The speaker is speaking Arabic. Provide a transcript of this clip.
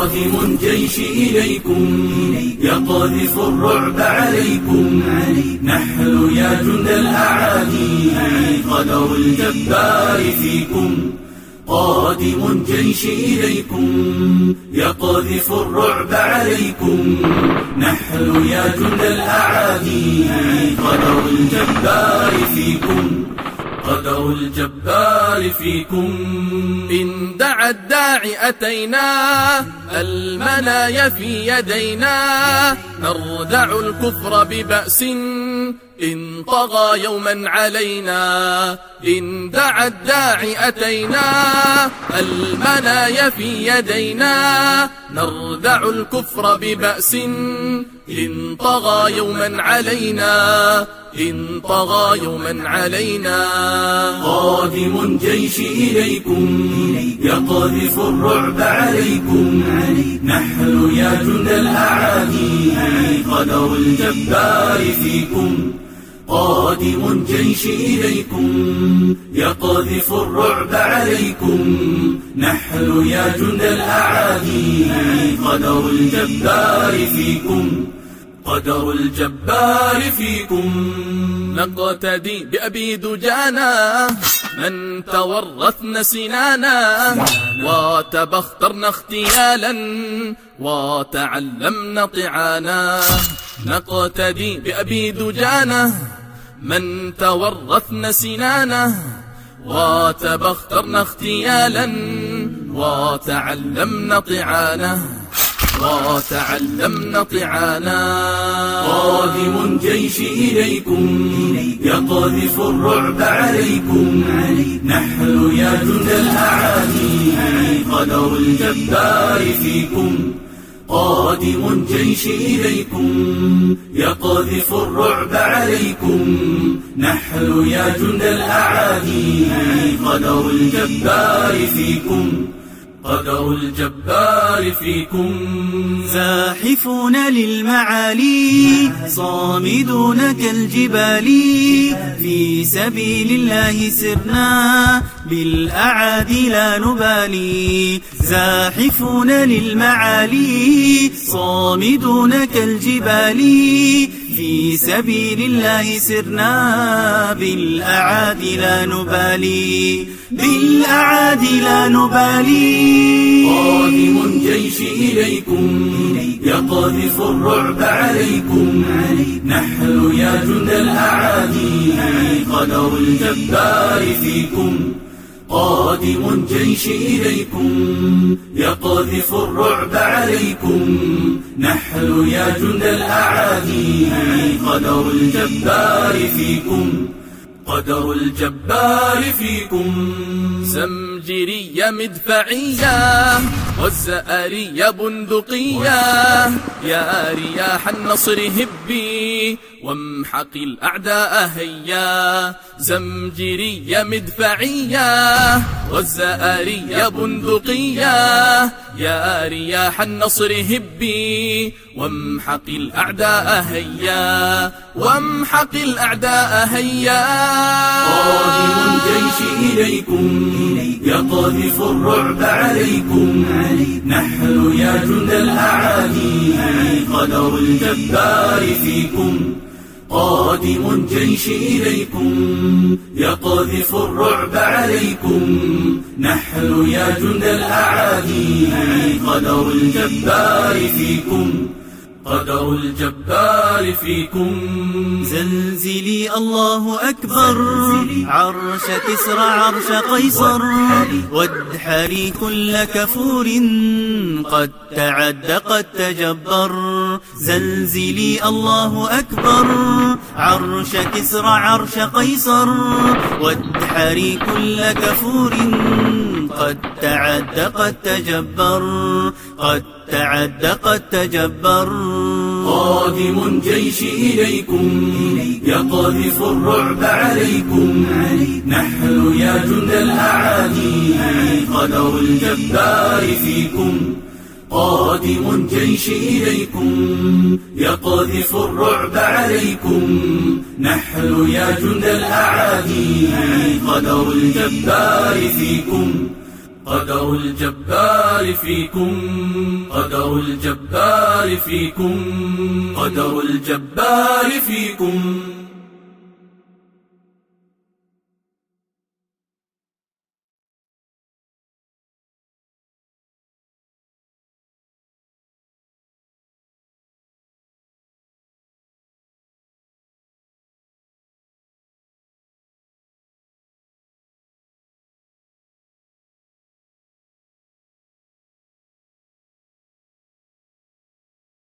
قادم الجيش إليكم. يقذف الرعب عليكم. نحن يا جند الأعادي قدر الجبار فيكم. قادم الجيش إليكم. يقذف الرعب عليكم. نحن يا جند الأعادي قدر الجبار فيكم. قدر الجبار فيكم. إن دعا الداعي أتينا المنايا في يدينا نردع الكفر ببأس. إن طغى يوما علينا إن دعا الداعي أتينا المنايا في يدينا نردع الكفر ببأس إن طغى يوما علينا إن طغى يوما علينا. قادم الجيش إليكم يقذف الرعب عليكم نحن يا جند الأعادي قدر الجبار فيكم. قادم الجيش إليكم يقذف الرعب عليكم. نحن يا جند الأعادي قدر الجبار فيكم قدر الجبار فيكم. نقتدي بأبي دجانا من تورثن سنانا وتبخترن اختيالا وتعلمن طعانا. نقتدي بأبي دجانا من تورثن سنانا وتبخترن اختيالا وتعلمن طعانا وتعلمن طعانا قادم الجيش إليكم يقذف الرعب عليكم نحن يا جند الأعادي قدر الجبار فيكم قادم الجيش إليكم يقذف الرعب عليكم. نحن يا جند الأعادي قدر الجبار فيكم. قدر الجبار فيكم. زاحفون للمعالي صامدون كالجبال. في سبيل الله سرنا بالأعادي لا نبالي. زاحفون للمعالي صامدون كالجبال. في سبيل الله سرنا بالأعادي لا نبالي بالأعادي لا نبالي. قادم الجيش إليكم يقذف الرعب عليكم نحن يا جند الأعادي قدر الجبار فيكم. قادم الجيش إليكم يقذف الرعب عليكم. نحن يا جند الأعادي قدر الجبار فيكم. قدر الجبار فيكم. زمجرية مدفعية والزأرية بندقية يا رياح النصر هبي وامحق الأعداء هيا. زمجرية مدفعية والزأرية بندقية يا رياح النصر هبي وامحق الأعداء هيا. وامحق الأعداء هيا. قادم الجيش إليكم يقذف الرعب عليكم نحن يا جند الأعادي قدر الجبار فيكم. قادم الجيش إليكم يقذف الرعب عليكم نحن يا جند الأعادي قدر الجبار فيكم. قدر الجبار فيكم. زلزلي الله أكبر. عرش كسرى عرش قيصر. وادحري. كل كفور. قد تعد قد تجبر. زلزلي الله أكبر. عرش كسرى عرش قيصر. وادحري كل كفور. قد تعد قد تجبر. قد تعد قد تجبر. قادم جيش إليكم يقذف الرعب عليكم. نحن يا جند الأعادي قدر الجبار فيكم. قادم جيش إليكم يقذف الرعب عليكم. نحن يا جند الأعادي قدر الجبار فيكم. قدر الجبار فيكم قدر الجبار فيكم قدر الجبار فيكم.